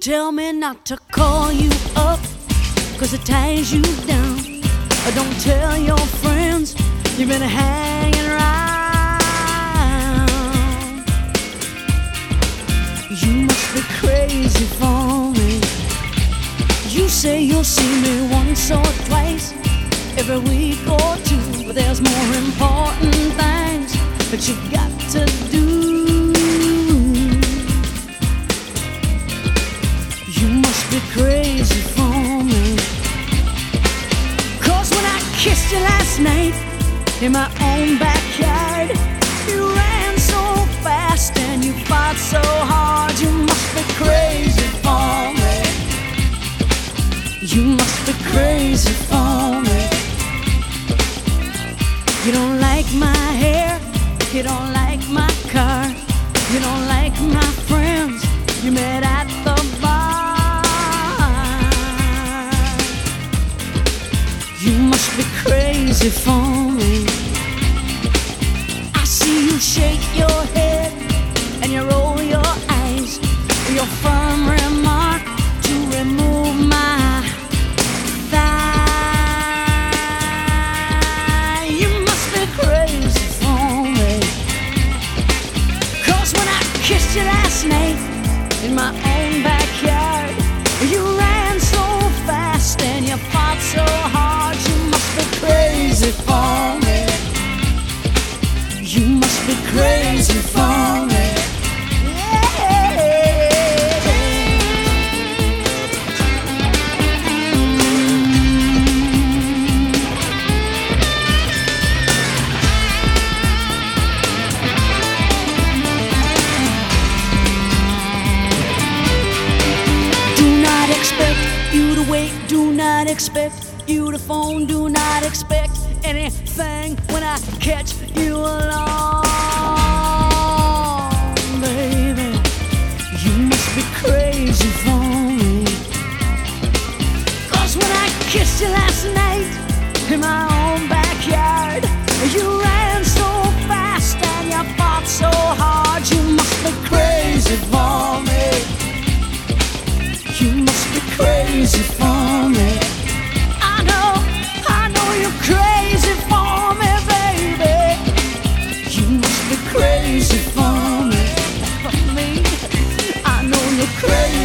tell me not to call you up, cause it ties you down. Or don't tell your friends you've been hanging around. You must be crazy for me. You say you'll see me once or twice every week or two, but there's more important things that you've got to do. Be crazy for when I kissed you last night in my own backyard, you ran so fast and you fought so hard. You must be crazy for me. You must be crazy for me. You don't like my hair, you don't like my car, you don't like my You must be crazy for me. I see you shake your head and you roll your eyes. Your firm remark to remove my thigh. You must be crazy for me. Cause when I kissed you last night in my crazy for me. Do not expect you to wait, do not expect you to phone, do not expect anything when I catch you alone,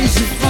crazy